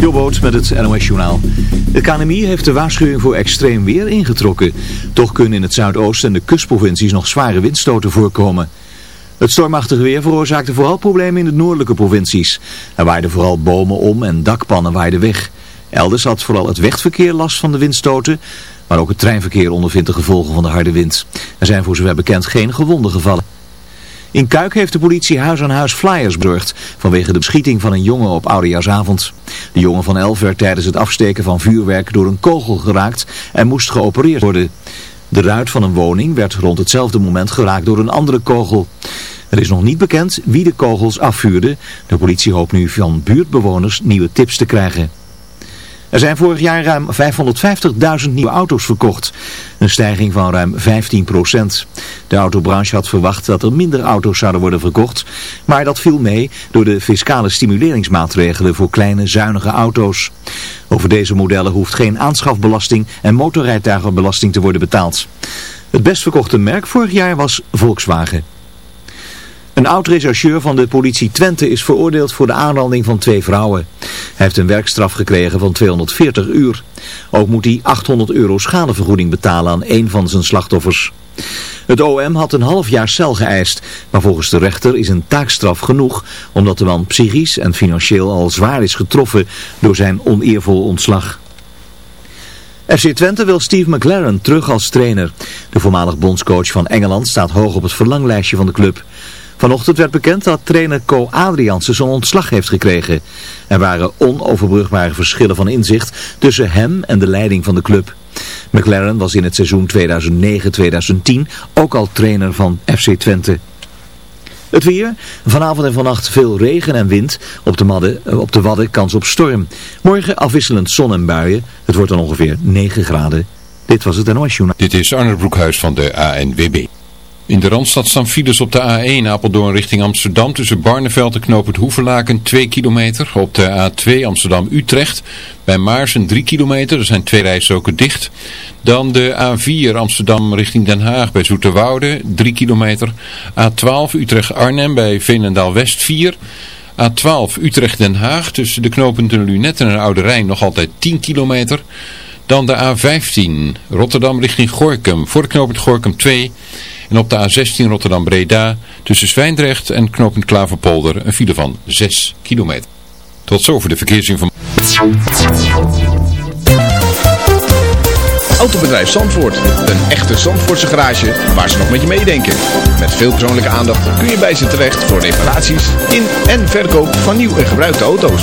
Jobboot met het NOS Journaal. Het KNMI heeft de waarschuwing voor extreem weer ingetrokken. Toch kunnen in het zuidoosten en de kustprovincies nog zware windstoten voorkomen. Het stormachtige weer veroorzaakte vooral problemen in de noordelijke provincies. Er waaiden vooral bomen om en dakpannen waaiden weg. Elders had vooral het wegverkeer last van de windstoten, maar ook het treinverkeer ondervindt de gevolgen van de harde wind. Er zijn voor zover bekend geen gewonden gevallen. In Kuik heeft de politie huis aan huis flyers bezorgd vanwege de beschieting van een jongen op oudejaarsavond. De jongen van elf werd tijdens het afsteken van vuurwerk door een kogel geraakt en moest geopereerd worden. De ruit van een woning werd rond hetzelfde moment geraakt door een andere kogel. Er is nog niet bekend wie de kogels afvuurde. De politie hoopt nu van buurtbewoners nieuwe tips te krijgen. Er zijn vorig jaar ruim 550.000 nieuwe auto's verkocht. Een stijging van ruim 15% De autobranche had verwacht dat er minder auto's zouden worden verkocht. Maar dat viel mee door de fiscale stimuleringsmaatregelen voor kleine zuinige auto's. Over deze modellen hoeft geen aanschafbelasting en motorrijtuigenbelasting te worden betaald. Het best verkochte merk vorig jaar was Volkswagen. Een oud-rechercheur van de politie Twente is veroordeeld voor de aanranding van twee vrouwen. Hij heeft een werkstraf gekregen van 240 uur. Ook moet hij 800 euro schadevergoeding betalen aan een van zijn slachtoffers. Het OM had een half jaar cel geëist, maar volgens de rechter is een taakstraf genoeg, omdat de man psychisch en financieel al zwaar is getroffen door zijn oneervol ontslag. FC Twente wil Steve McLaren terug als trainer. De voormalig bondscoach van Engeland staat hoog op het verlanglijstje van de club. Vanochtend werd bekend dat trainer Co Adriaanse zijn ontslag heeft gekregen. Er waren onoverbrugbare verschillen van inzicht tussen hem en de leiding van de club. McLaren was in het seizoen 2009-2010 ook al trainer van FC Twente. Het weer. Vanavond en vannacht veel regen en wind. Op de, madden, op de Wadden kans op storm. Morgen afwisselend zon en buien. Het wordt dan ongeveer 9 graden. Dit was het NOS. Dit is Arne Broekhuis van de ANWB. In de Randstad staan files op de A1 Apeldoorn richting Amsterdam tussen Barneveld en Knoop het Hoevenlaken 2 kilometer. Op de A2 Amsterdam-Utrecht bij Maarsen 3 kilometer, er zijn twee rijstroken dicht. Dan de A4 Amsterdam richting Den Haag bij Zoeterwoude 3 kilometer. A12 Utrecht-Arnhem bij Veenendaal-West 4 A12 Utrecht-Den Haag tussen de knooppunten Lunetten en Oude Rijn nog altijd 10 kilometer. Dan de A15 Rotterdam richting Gorkum voor knooppunt Gorkum 2 en op de A16 Rotterdam-Breda tussen Zwijndrecht en knooppunt Klaverpolder een file van 6 kilometer. Tot zover de verkeersinformatie. Autobedrijf Zandvoort. Een echte Zandvoortse garage waar ze nog met je meedenken. Met veel persoonlijke aandacht kun je bij ze terecht voor reparaties in en verkoop van nieuw en gebruikte auto's.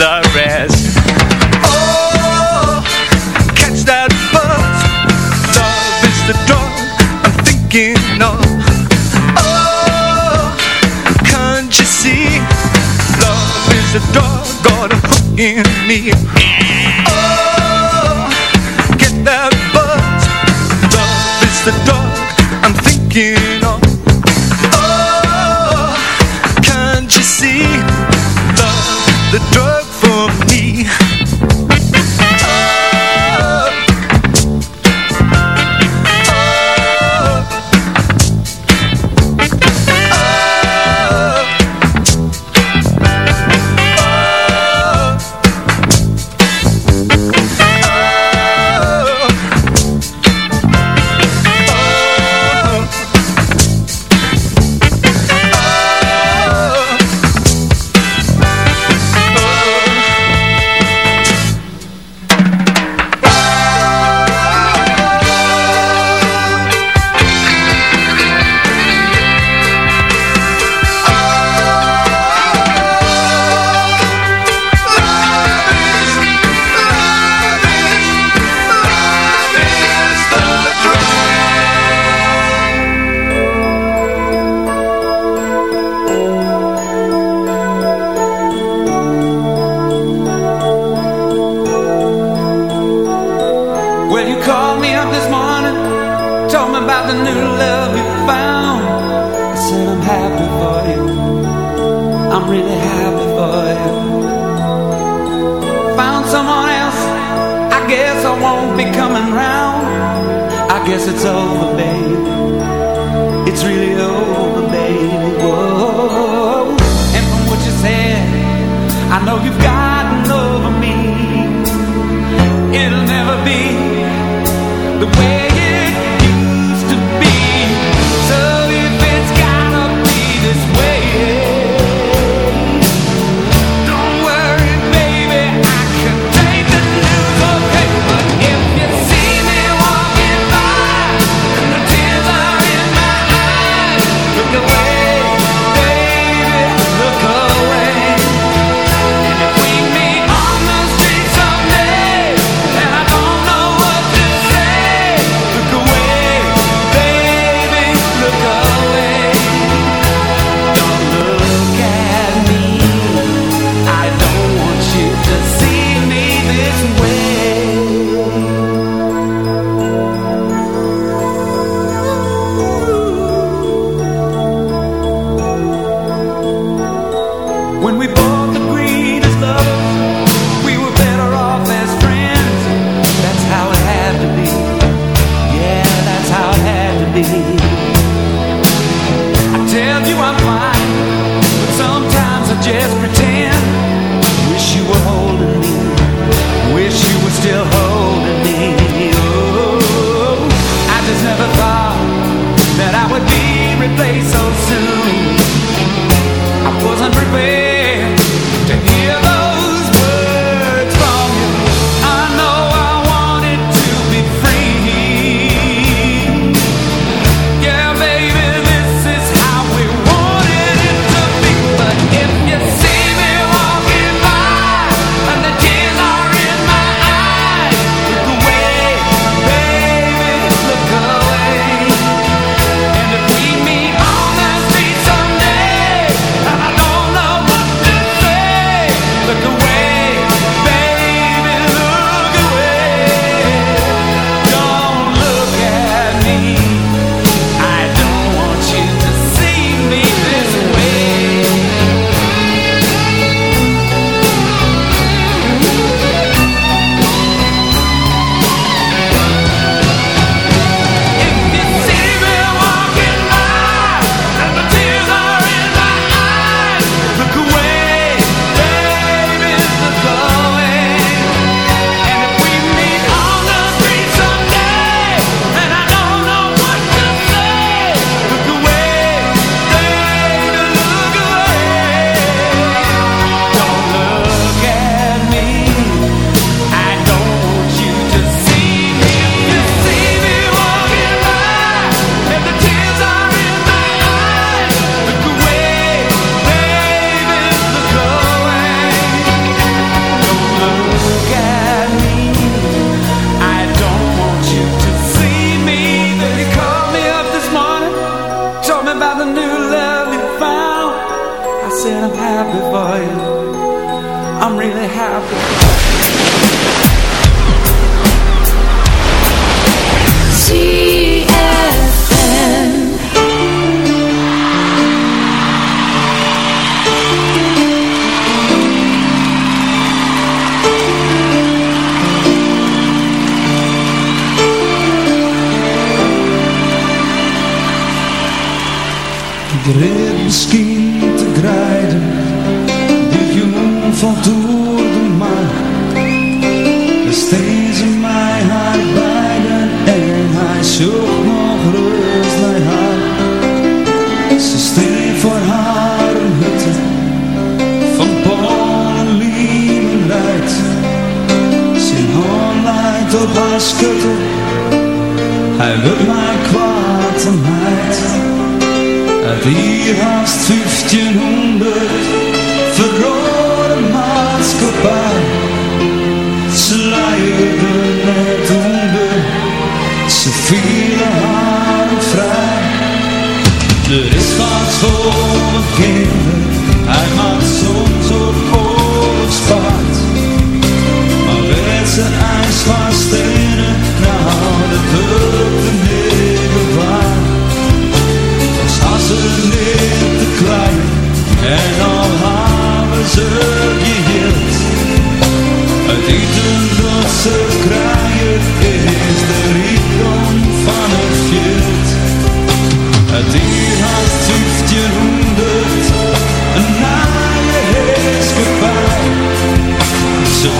the rest. Oh, catch that buzz Love is the drug I'm thinking of. Oh, can't you see? Love is the drug got a hook in me babe. It's really over. Reed misschien te grijden, de jongen valt door de maan. Er steen ze mij haar beiden en hij zocht nog rust naar haar. Ze steen voor haar een hutte van Polen, lieven rijdt. Zijn hand leidt op haar schutte, hij wil mij kwaad en meid. Het hier haast 1500 verrode maatschappij. Ze leiden net onder, ze vielen haar vrij. Er is wat voor kinder, ze geheeld. Het eten dat ze krijgen is de rijkdom van het veld. Het hier haast 1500, een naaie heerskepaar. Ze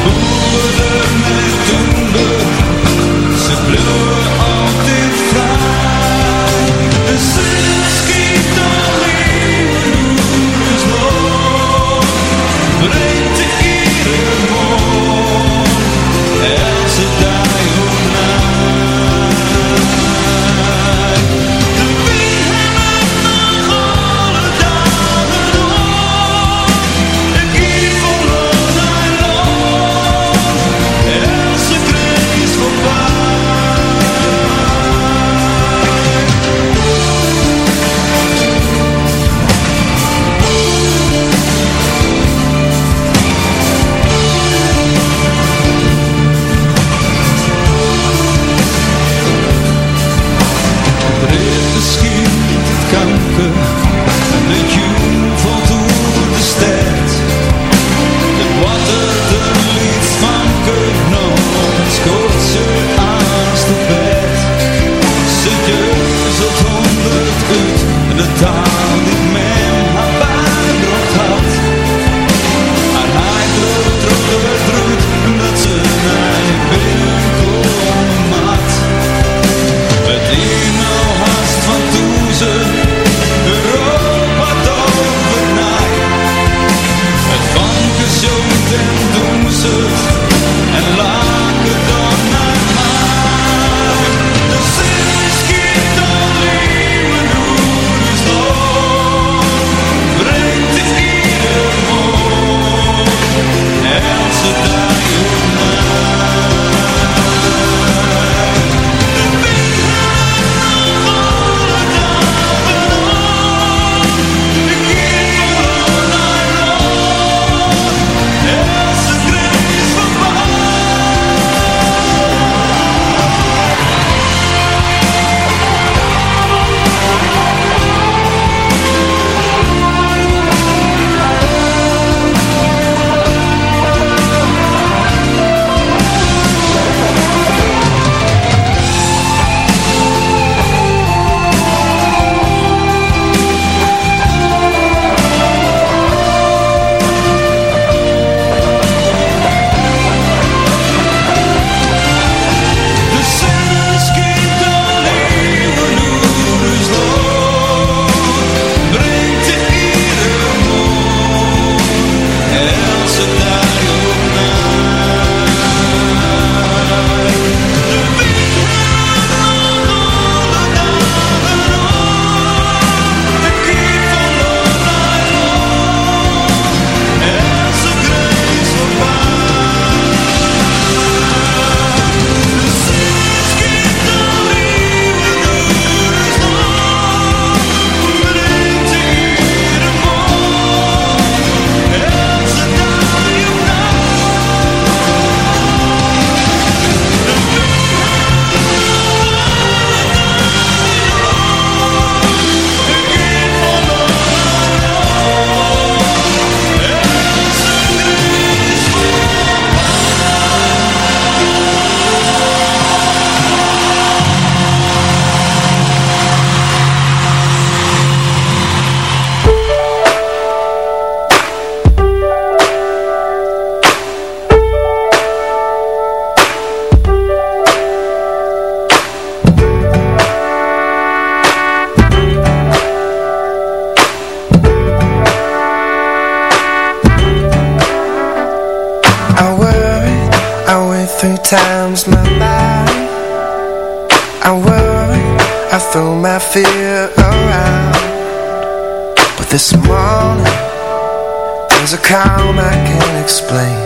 can't explain.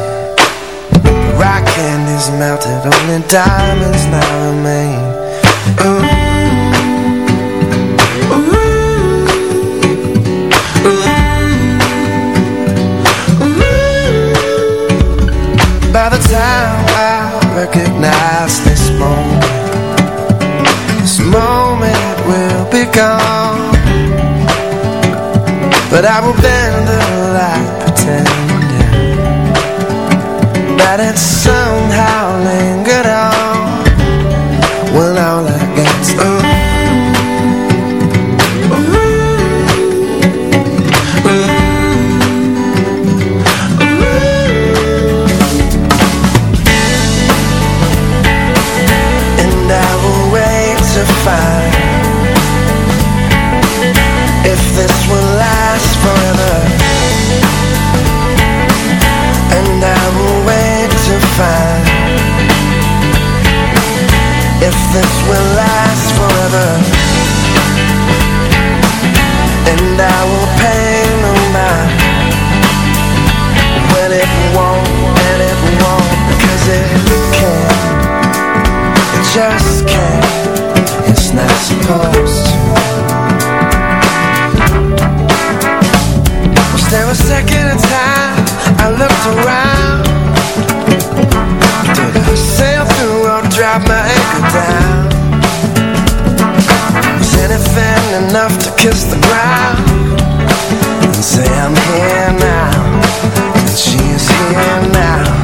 The rock candy's melted, only diamonds now remain. Ooh. By the time I recognize this moment This moment will be gone. But I will bend the light That it somehow lingered this will last forever. And I will pay no mind. When it won't, and it won't Cause it can't. It just can't. It's not supposed to. Was there a second in time I looked around? Did I sail drop my anchor down. Is anything enough to kiss the ground? And say I'm here now And she is here now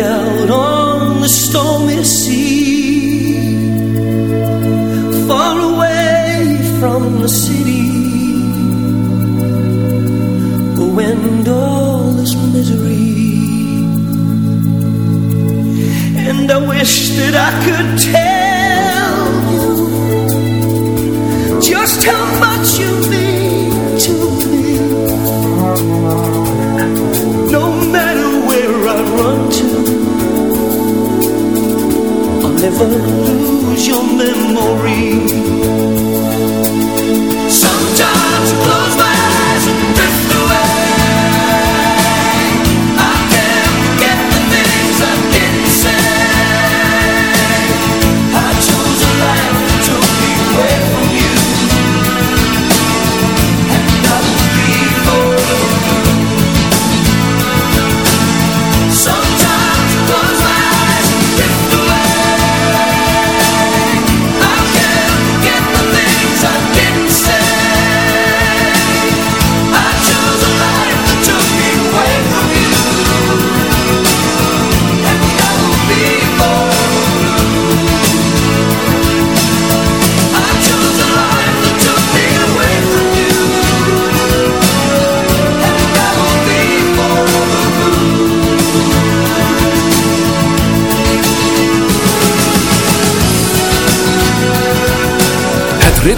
out on the stormy sea Far away from the city When all this misery. And I wish that I could tell you Just how much you mean to me. No matter run to. I'll never lose your memory. Sometimes I close my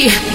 Yeah.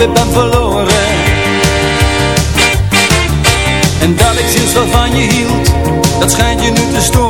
Ik ben verloren. En dat ik sinds wel van je hield Dat schijnt je nu te storen.